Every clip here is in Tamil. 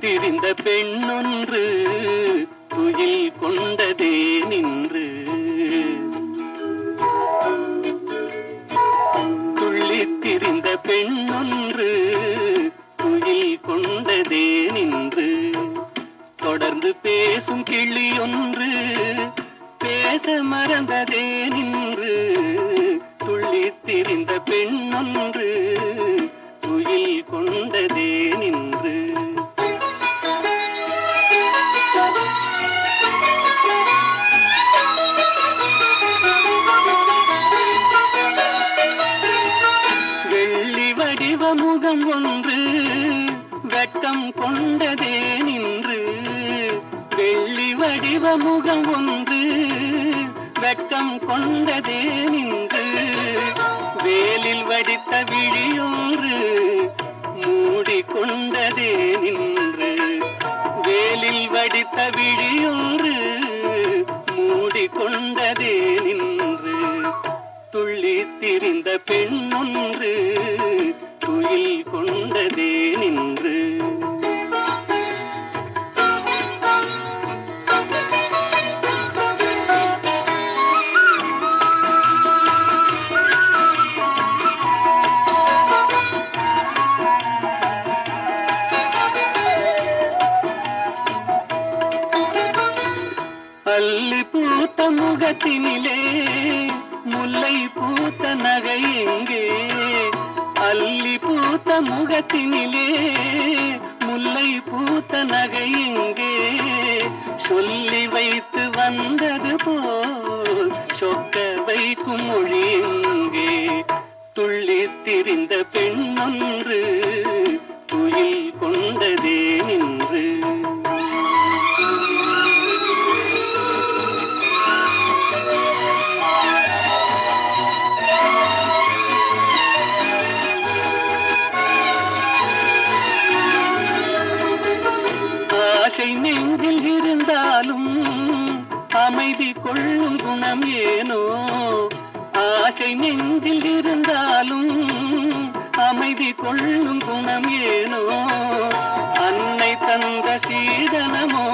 திரிந்த பெண்ணொன்று துயில் கொண்டதே நின்று. துள்ளித்திருந்த பெண்ணொன்று துயில் கொண்டதே நின்று. தொடர்ந்து பேசும் கிளி ஒன்று பேச மறந்ததே நின்று. துள்ளித்திருந்த பெண்ணொன்று துயில் கொண்டதே நின்று. வடிவ ஒன்று வெட்கம் கொண்டதே நின்று. வெள்ளி வடிவ முகம் ஒன்று வெட்கம் கொண்டதே நின்று. வேலில் வடித்த விழியொன்று மூடிக்கொண்டதே நின்று. வேலில் வடித்த விழியொன்று மூடிக்கொண்டதே நின்று. துள்ளி திரிந்த பெண்ணொன்று குயில் கொண்டதே நின்று. அள்ளி பூத்த முகத்தினிலே முல்லை பூத்த நகை எங்கே? பூத்த முகத்தினிலே முல்லை பூத்த நகை எங்கே சொல்லி வைத்து வந்தது போல் சொக்க வைக்கும் மொழி எங்கே துள்ளித் திரிந்த பெண்ணொன்று துயில் கொண்டதே நின்று. இருந்தாலும் அமைதி கொள்ளும் குணம் ஏனோ? ஆசை நெஞ்சில் இருந்தாலும் அமைதி கொள்ளும் குணம் ஏனோ? அன்னை தந்த சீதனமோ?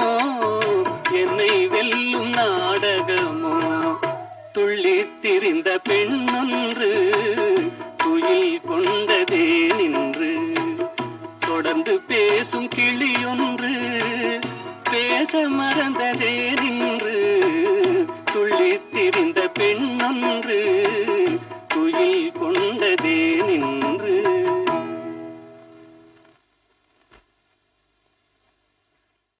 என்னை வெல்லும் நாடகமோ? துள்ளித் திரிந்த பெண்ணொன்று துயில் கொண்டதே நின்று. தொடர்ந்து பேசும் கிளி பேச மறந்ததே நின்று. துள்ளித் திரிந்த பெண்ணொன்று.